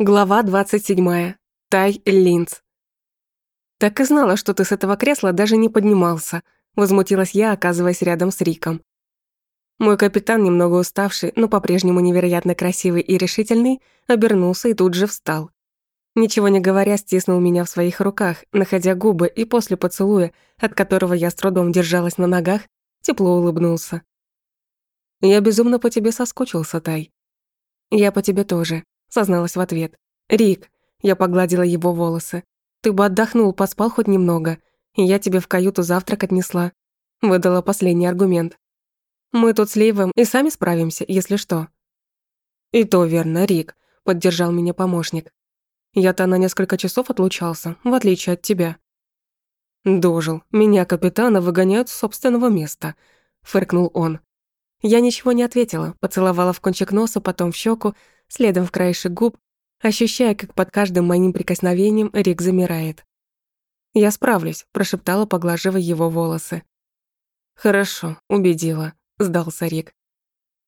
Глава 27. Тай Линц. «Так и знала, что ты с этого кресла даже не поднимался», возмутилась я, оказываясь рядом с Риком. Мой капитан, немного уставший, но по-прежнему невероятно красивый и решительный, обернулся и тут же встал. Ничего не говоря, стиснул меня в своих руках, находя губы, и после поцелуя, от которого я с трудом держалась на ногах, тепло улыбнулся. «Я безумно по тебе соскучился, Тай». «Я по тебе тоже», созналась в ответ. «Рик», я погладила его волосы, «ты бы отдохнул, поспал хоть немного, и я тебе в каюту завтрак отнесла», выдала последний аргумент. «Мы тут с Лейвом и сами справимся, если что». «И то верно, Рик», — поддержал меня помощник. «Я-то на несколько часов отлучался, в отличие от тебя». «Дожил, меня, капитана, выгоняют с собственного места», — фыркнул он. Я ничего не ответила, поцеловала в кончик носа, потом в щеку, следом в краешек губ, ощущая, как под каждым моим прикосновением Рик замирает. «Я справлюсь», – прошептала, поглаживая его волосы. «Хорошо», – убедила, – сдался Рик.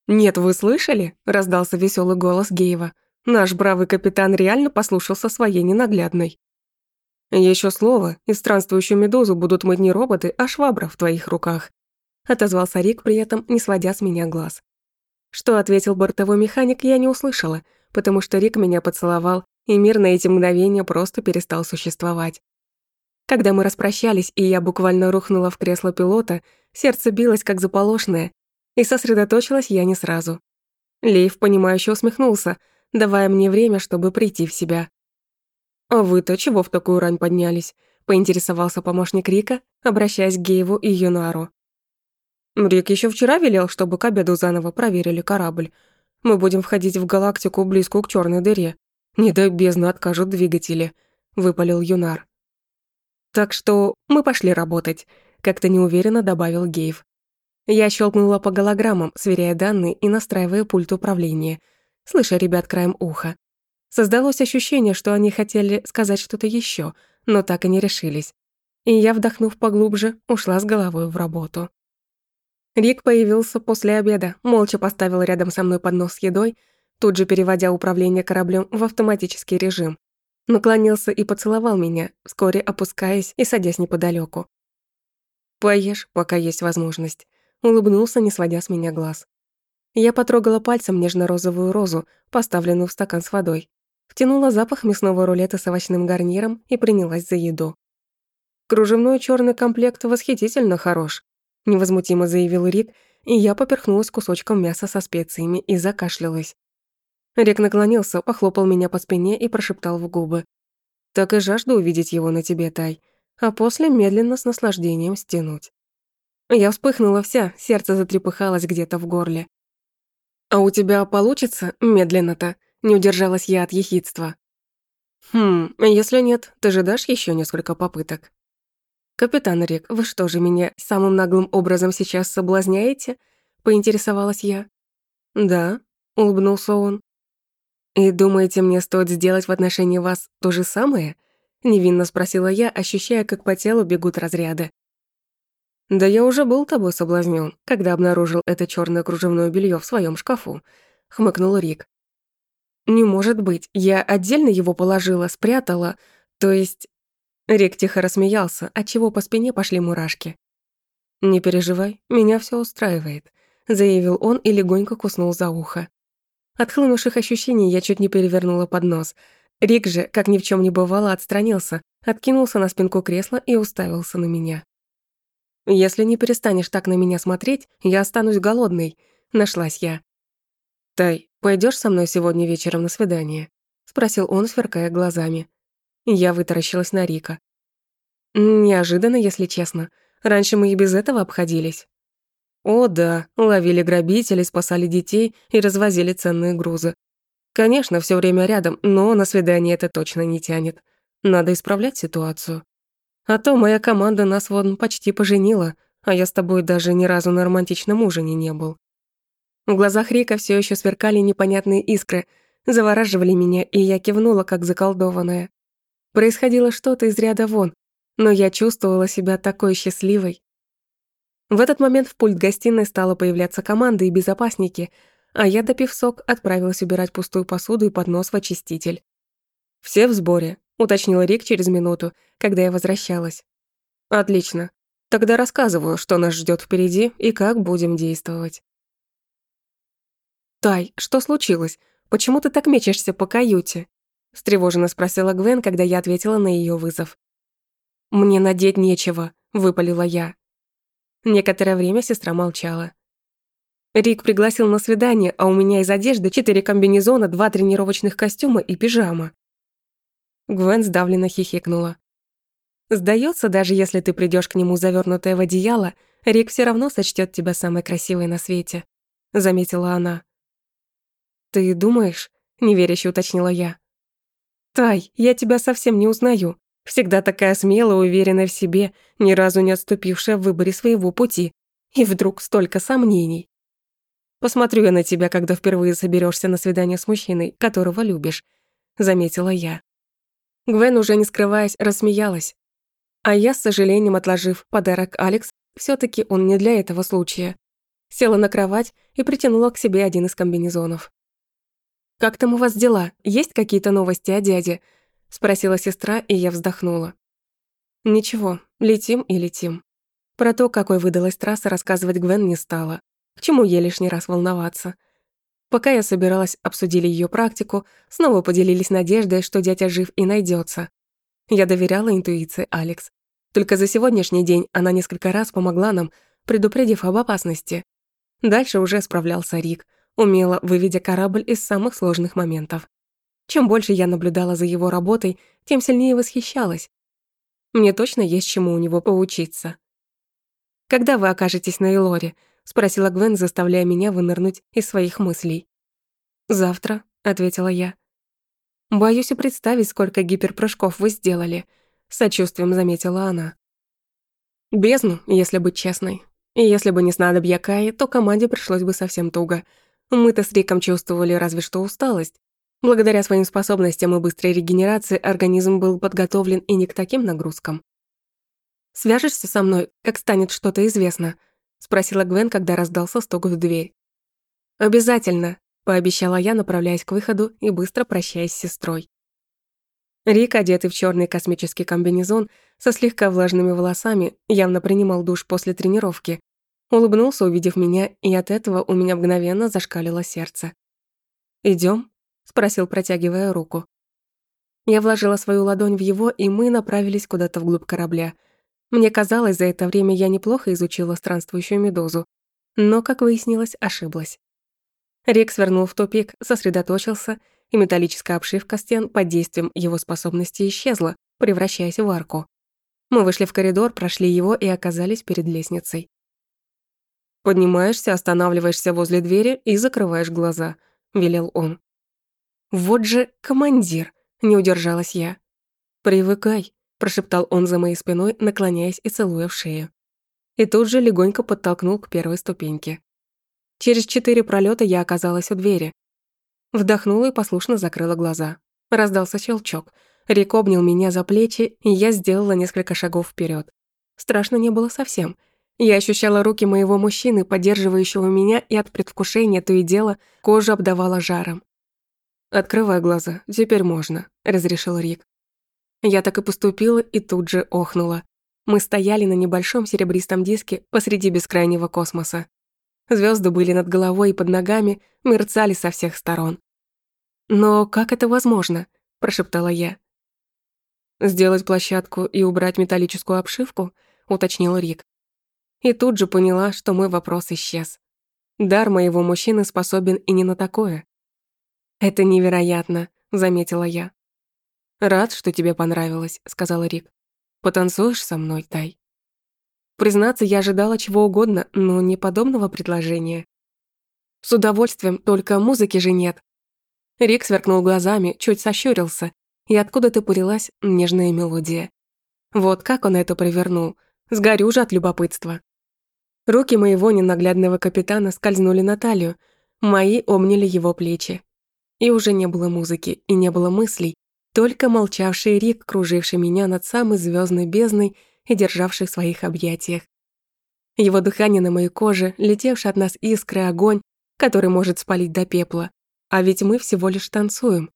«Нет, вы слышали?» – раздался веселый голос Геева. «Наш бравый капитан реально послушался своей ненаглядной». Еще слово, и странствующую медузу будут мыть не роботы, а швабра в твоих руках», – отозвался Рик, при этом не сводя с меня глаз. Что ответил бортовой механик, я не услышала, потому что Рик меня поцеловал, и мир на эти мгновения просто перестал существовать. Когда мы распрощались, и я буквально рухнула в кресло пилота, сердце билось как заполошное, и сосредоточилась я не сразу. Лейв, понимающе усмехнулся, давая мне время, чтобы прийти в себя. «А вы-то чего в такую рань поднялись?» — поинтересовался помощник Рика, обращаясь к Гейву и Юнару. Рик еще вчера велел, чтобы к обеду заново проверили корабль. Мы будем входить в галактику близкую к черной дыре. Не дай бездну откажут двигатели», — выпалил Юнар. «Так что мы пошли работать», — как-то неуверенно добавил Гейв. Я щелкнула по голограммам, сверяя данные и настраивая пульт управления, слыша ребят краем уха. Создалось ощущение, что они хотели сказать что-то еще, но так и не решились. И я, вдохнув поглубже, ушла с головой в работу. Рик появился после обеда, молча поставил рядом со мной поднос с едой, тут же переводя управление кораблем в автоматический режим. Наклонился и поцеловал меня, вскоре опускаясь и садясь неподалеку. «Поешь, пока есть возможность», — улыбнулся, не сводя с меня глаз. Я потрогала пальцем нежно-розовую розу, поставленную в стакан с водой, втянула запах мясного рулета с овощным гарниром и принялась за еду. Кружевной черный комплект восхитительно хорош невозмутимо заявил Рик, и я поперхнулась кусочком мяса со специями и закашлялась. Рик наклонился, похлопал меня по спине и прошептал в губы. «Так и жажду увидеть его на тебе, Тай, а после медленно с наслаждением стянуть». Я вспыхнула вся, сердце затрепыхалось где-то в горле. «А у тебя получится медленно-то?» Не удержалась я от ехидства. «Хм, если нет, ты же дашь еще несколько попыток?» «Капитан Рик, вы что же меня самым наглым образом сейчас соблазняете?» — поинтересовалась я. «Да», — улыбнулся он. «И думаете, мне стоит сделать в отношении вас то же самое?» — невинно спросила я, ощущая, как по телу бегут разряды. «Да я уже был тобой соблазнен, когда обнаружил это черное кружевное белье в своем шкафу», — хмыкнул Рик. «Не может быть, я отдельно его положила, спрятала, то есть Рик тихо рассмеялся, отчего по спине пошли мурашки. «Не переживай, меня все устраивает», — заявил он и легонько куснул за ухо. От хлынувших ощущений я чуть не перевернула под нос. Рик же, как ни в чем не бывало, отстранился, откинулся на спинку кресла и уставился на меня. «Если не перестанешь так на меня смотреть, я останусь голодной», — нашлась я. «Тай, пойдешь со мной сегодня вечером на свидание?» — спросил он, сверкая глазами. Я вытаращилась на Рика. Неожиданно, если честно. Раньше мы и без этого обходились. О да, ловили грабителей, спасали детей и развозили ценные грузы. Конечно, все время рядом, но на свидание это точно не тянет. Надо исправлять ситуацию. А то моя команда нас вон почти поженила, а я с тобой даже ни разу на романтичном ужине не был. В глазах Рика все еще сверкали непонятные искры, завораживали меня, и я кивнула, как заколдованная. Происходило что-то из ряда вон, но я чувствовала себя такой счастливой. В этот момент в пульт гостиной стала появляться команда и безопасники, а я, допив сок, отправилась убирать пустую посуду и поднос в очиститель. «Все в сборе», — уточнил Рик через минуту, когда я возвращалась. «Отлично. Тогда рассказываю, что нас ждет впереди и как будем действовать». «Тай, что случилось? Почему ты так мечешься по каюте?» — встревоженно спросила Гвен, когда я ответила на ее вызов. «Мне надеть нечего», — выпалила я. Некоторое время сестра молчала. Рик пригласил на свидание, а у меня из одежды четыре комбинезона, два тренировочных костюма и пижама. Гвен сдавленно хихикнула. Сдается, даже если ты придешь к нему завернутая в одеяло, Рик все равно сочтет тебя самой красивой на свете», — заметила она. «Ты думаешь?» — неверяще уточнила я. «Тай, я тебя совсем не узнаю. Всегда такая смелая, уверенная в себе, ни разу не отступившая в выборе своего пути. И вдруг столько сомнений. Посмотрю я на тебя, когда впервые соберешься на свидание с мужчиной, которого любишь», — заметила я. Гвен, уже не скрываясь, рассмеялась. А я, с сожалением отложив подарок Алекс, все таки он не для этого случая. Села на кровать и притянула к себе один из комбинезонов. «Как там у вас дела? Есть какие-то новости о дяде?» — спросила сестра, и я вздохнула. «Ничего, летим и летим». Про то, какой выдалась трасса, рассказывать Гвен не стала. К чему ей лишний раз волноваться? Пока я собиралась, обсудили ее практику, снова поделились надеждой, что дядя жив и найдется. Я доверяла интуиции Алекс. Только за сегодняшний день она несколько раз помогла нам, предупредив об опасности. Дальше уже справлялся Рик, умело выведя корабль из самых сложных моментов. Чем больше я наблюдала за его работой, тем сильнее восхищалась. Мне точно есть чему у него поучиться. «Когда вы окажетесь на Элоре?» спросила Гвен, заставляя меня вынырнуть из своих мыслей. «Завтра», — ответила я. «Боюсь и представить, сколько гиперпрыжков вы сделали», — сочувствием заметила она. «Бездну, если быть честной. И если бы не снадобья Каи, то команде пришлось бы совсем туго. Мы-то с Риком чувствовали разве что усталость. Благодаря своим способностям и быстрой регенерации организм был подготовлен и не к таким нагрузкам. «Свяжешься со мной, как станет что-то известно?» спросила Гвен, когда раздался стук в дверь. «Обязательно», — пообещала я, направляясь к выходу и быстро прощаясь с сестрой. Рик, одетый в черный космический комбинезон, со слегка влажными волосами, явно принимал душ после тренировки. Улыбнулся, увидев меня, и от этого у меня мгновенно зашкалило сердце. Идем? спросил, протягивая руку. Я вложила свою ладонь в его, и мы направились куда-то вглубь корабля — мне казалось, за это время я неплохо изучила странствующую медузу, но, как выяснилось, ошиблась. Рек свернул в тупик, сосредоточился, и металлическая обшивка стен под действием его способности исчезла, превращаясь в арку. Мы вышли в коридор, прошли его и оказались перед лестницей. «Поднимаешься, останавливаешься возле двери и закрываешь глаза», — велел он. «Вот же командир!» — не удержалась я. «Привыкай», прошептал он за моей спиной, наклоняясь и целуя в шею. И тут же легонько подтолкнул к первой ступеньке. Через четыре пролета я оказалась у двери. Вдохнула и послушно закрыла глаза. Раздался щелчок. Рик обнял меня за плечи, и я сделала несколько шагов вперед. Страшно не было совсем. Я ощущала руки моего мужчины, поддерживающего меня, и от предвкушения то и дело кожу обдавала жаром. «Открывай глаза, теперь можно», — разрешил Рик. Я так и поступила и тут же охнула. Мы стояли на небольшом серебристом диске посреди бескрайнего космоса. Звезды были над головой и под ногами, мерцали со всех сторон. «Но как это возможно?» – прошептала я. «Сделать площадку и убрать металлическую обшивку?» – уточнил Рик. И тут же поняла, что мой вопрос исчез. Дар моего мужчины способен и не на такое. «Это невероятно», – заметила я. «Рад, что тебе понравилось», — сказал Рик. «Потанцуешь со мной, Тай?» Признаться, я ожидала чего угодно, но не подобного предложения. С удовольствием, только музыки же нет. Рик сверкнул глазами, чуть сощурился, и откуда-то пурилась нежная мелодия. Вот как он это провернул. Сгорю же от любопытства. Руки моего ненаглядного капитана скользнули на талию, мои обняли его плечи. И уже не было музыки, и не было мыслей, только молчавший Рик, круживший меня над самой звездной бездной и державший в своих объятиях. Его дыхание на моей коже, летевший от нас искры огонь, который может спалить до пепла. А ведь мы всего лишь танцуем.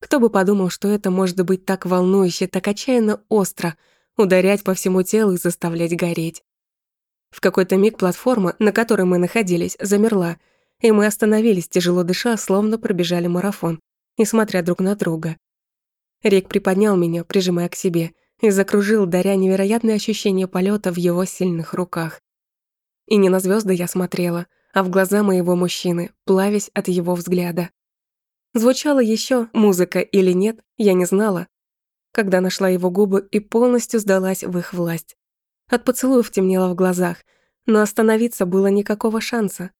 Кто бы подумал, что это может быть так волнующе, так отчаянно остро, ударять по всему телу и заставлять гореть. В какой-то миг платформа, на которой мы находились, замерла, и мы остановились, тяжело дыша, словно пробежали марафон, и смотря друг на друга. Рик приподнял меня, прижимая к себе, и закружил, даря невероятное ощущение полета в его сильных руках. И не на звезды я смотрела, а в глаза моего мужчины, плавясь от его взгляда. Звучала еще музыка или нет, я не знала, когда нашла его губы и полностью сдалась в их власть. От поцелуев темнело в глазах, но остановиться было никакого шанса.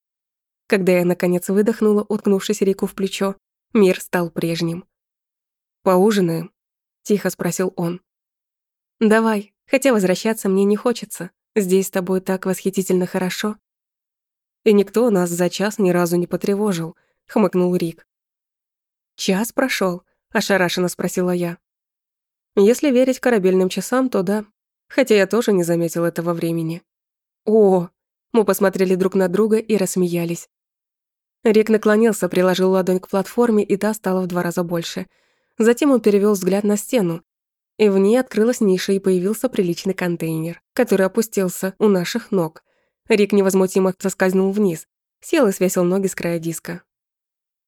Когда я, наконец, выдохнула, уткнувшись Рику в плечо, мир стал прежним. «Поужинаем?» — тихо спросил он. «Давай, хотя возвращаться мне не хочется. Здесь с тобой так восхитительно хорошо». «И никто нас за час ни разу не потревожил», — хмыкнул Рик. «Час прошел? ошарашенно спросила я. «Если верить корабельным часам, то да. Хотя я тоже не заметил этого времени». «О!» Мы посмотрели друг на друга и рассмеялись. Рик наклонился, приложил ладонь к платформе, и та стала в два раза больше. Затем он перевел взгляд на стену, и в ней открылась ниша, и появился приличный контейнер, который опустился у наших ног. Рик невозмутимо соскользнул вниз, сел и свесил ноги с края диска.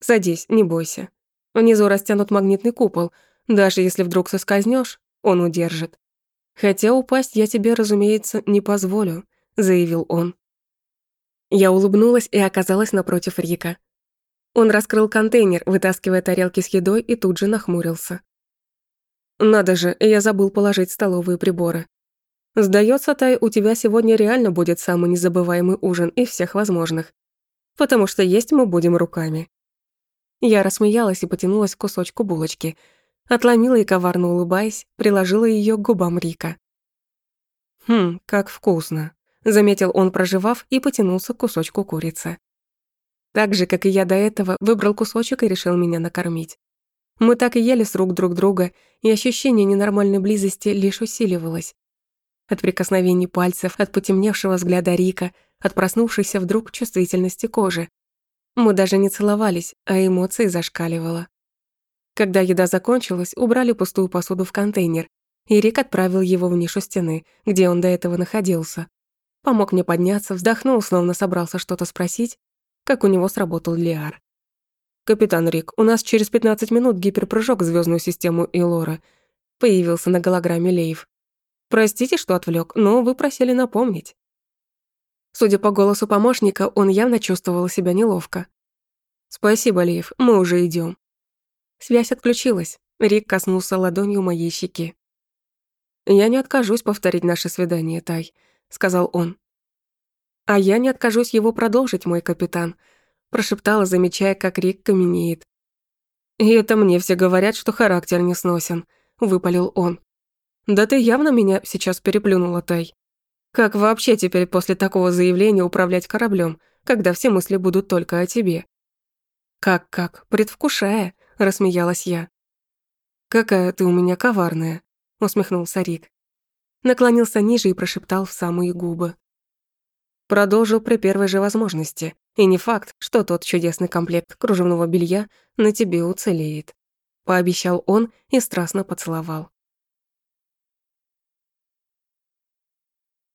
«Садись, не бойся. Внизу растянут магнитный купол. Даже если вдруг соскользнешь, он удержит. Хотя упасть я тебе, разумеется, не позволю», — заявил он. Я улыбнулась и оказалась напротив Рика. Он раскрыл контейнер, вытаскивая тарелки с едой, и тут же нахмурился. Надо же, я забыл положить столовые приборы. Сдается, Тай, у тебя сегодня реально будет самый незабываемый ужин из всех возможных. Потому что есть мы будем руками. Я рассмеялась и потянулась к кусочку булочки. Отломила и, коварно улыбаясь, приложила ее к губам Рика. «Хм, как вкусно», — заметил он, проживав, и потянулся к кусочку курицы. Так же, как и я до этого, выбрал кусочек и решил меня накормить. Мы так и ели с рук друг друга, и ощущение ненормальной близости лишь усиливалось. От прикосновений пальцев, от потемневшего взгляда Рика, от проснувшейся вдруг чувствительности кожи. Мы даже не целовались, а эмоции зашкаливало. Когда еда закончилась, убрали пустую посуду в контейнер, и Рик отправил его в нишу стены, где он до этого находился. Помог мне подняться, вздохнул, словно собрался что-то спросить, как у него сработал Лиар. «Капитан Рик, у нас через 15 минут гиперпрыжок в звездную систему Илора», появился на голограмме Лейв. «Простите, что отвлек, но вы просили напомнить». Судя по голосу помощника, он явно чувствовал себя неловко. «Спасибо, Лейв, мы уже идем. Связь отключилась. Рик коснулся ладонью моей щеки. «Я не откажусь повторить наше свидание, Тай», — сказал он. «А я не откажусь его продолжить, мой капитан», прошептала, замечая, как Рик каменеет. «И это мне все говорят, что характер не сносен», — выпалил он. «Да ты явно меня сейчас переплюнула, Тай. Как вообще теперь после такого заявления управлять кораблем, когда все мысли будут только о тебе?» «Как-как, предвкушая», — рассмеялась я. «Какая ты у меня коварная», — усмехнулся Рик. Наклонился ниже и прошептал в самые губы. Продолжил при первой же возможности. И не факт, что тот чудесный комплект кружевного белья на тебе уцелеет. Пообещал он и страстно поцеловал.